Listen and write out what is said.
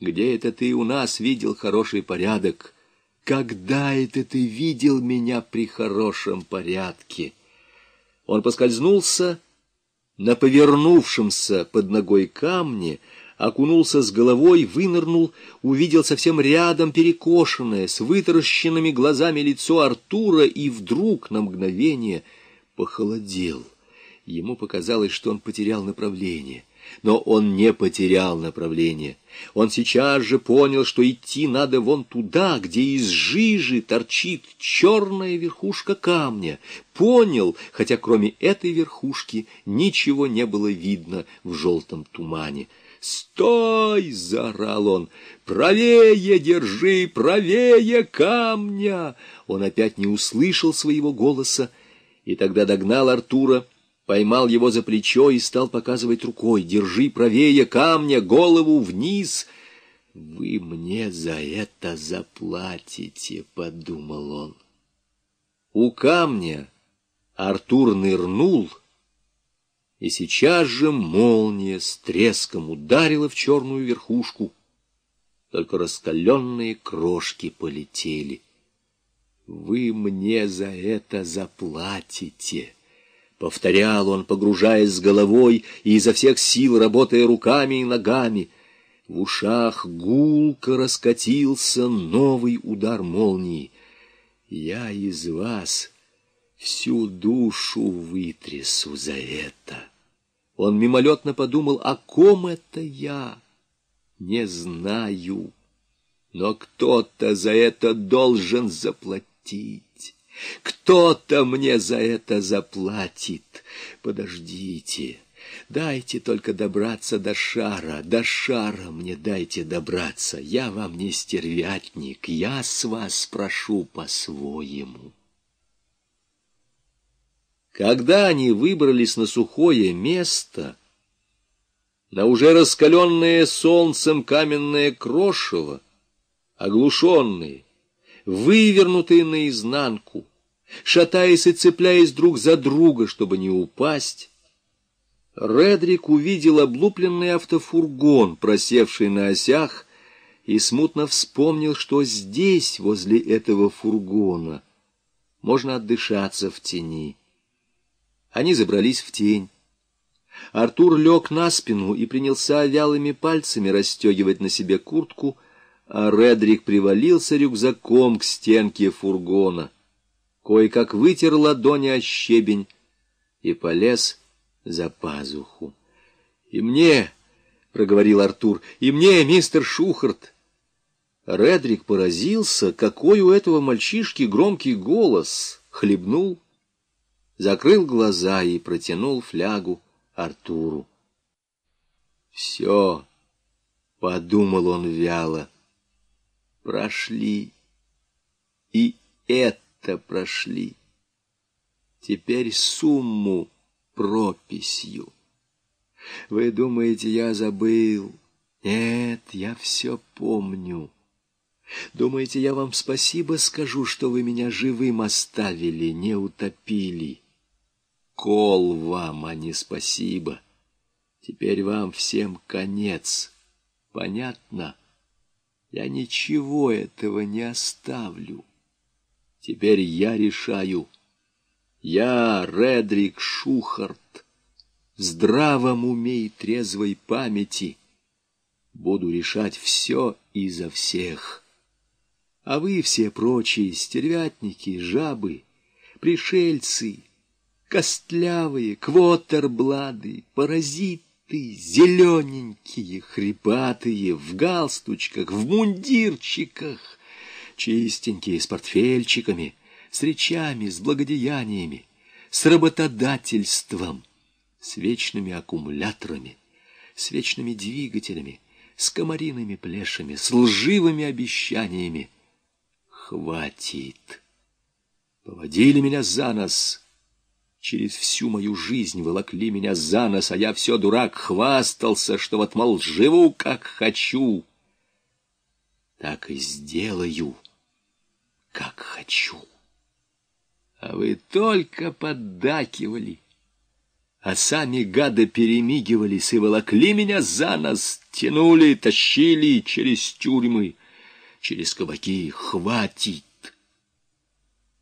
Где это ты у нас видел хороший порядок? Когда это ты видел меня при хорошем порядке? Он поскользнулся на повернувшемся под ногой камне, окунулся с головой, вынырнул, увидел совсем рядом перекошенное, с вытаращенными глазами лицо Артура и вдруг на мгновение похолодел. Ему показалось, что он потерял направление. Но он не потерял направление. Он сейчас же понял, что идти надо вон туда, где из жижи торчит черная верхушка камня. Понял, хотя кроме этой верхушки ничего не было видно в желтом тумане. «Стой!» — заорал он. «Правее держи! Правее камня!» Он опять не услышал своего голоса, и тогда догнал Артура, поймал его за плечо и стал показывать рукой. «Держи правее камня, голову вниз!» «Вы мне за это заплатите», — подумал он. У камня Артур нырнул — и сейчас же молния с треском ударила в черную верхушку, только раскаленные крошки полетели. «Вы мне за это заплатите!» — повторял он, погружаясь с головой и изо всех сил работая руками и ногами. В ушах гулко раскатился новый удар молнии. «Я из вас...» всю душу вытрясу за это. Он мимолетно подумал, о ком это я? Не знаю, но кто-то за это должен заплатить. Кто-то мне за это заплатит. Подождите, дайте только добраться до шара, до шара мне дайте добраться. Я вам не стервятник, я с вас спрошу по-своему. Когда они выбрались на сухое место, на уже раскаленное солнцем каменное крошево, оглушенные, вывернутые наизнанку, шатаясь и цепляясь друг за друга, чтобы не упасть, Редрик увидел облупленный автофургон, просевший на осях, и смутно вспомнил, что здесь, возле этого фургона, можно отдышаться в тени. Они забрались в тень. Артур лег на спину и принялся вялыми пальцами расстегивать на себе куртку, а Редрик привалился рюкзаком к стенке фургона. Кое-как вытер ладони о щебень и полез за пазуху. — И мне, — проговорил Артур, — и мне, мистер Шухарт. Редрик поразился, какой у этого мальчишки громкий голос, хлебнул закрыл глаза и протянул флягу Артуру. «Все», — подумал он вяло, — «прошли, и это прошли. Теперь сумму прописью. Вы думаете, я забыл? Нет, я все помню». Думаете, я вам спасибо скажу, что вы меня живым оставили, не утопили? Кол вам, а не спасибо. Теперь вам всем конец. Понятно? Я ничего этого не оставлю. Теперь я решаю. Я, Редрик Шухарт, в здравом уме и трезвой памяти буду решать все и за всех. А вы все прочие стервятники, жабы, пришельцы — Костлявые, квотерблады, паразиты, зелененькие, хрипатые, в галстучках, в мундирчиках, чистенькие, с портфельчиками, с речами, с благодеяниями, с работодательством, с вечными аккумуляторами, с вечными двигателями, с комариными плешами, с лживыми обещаниями. Хватит! Поводили меня за нос — Через всю мою жизнь волокли меня за нос, а я все, дурак, хвастался, что вот, мол, живу, как хочу. Так и сделаю, как хочу. А вы только поддакивали. а сами гады перемигивались и волокли меня за нос, тянули, тащили через тюрьмы, через кабаки. «Хватит!»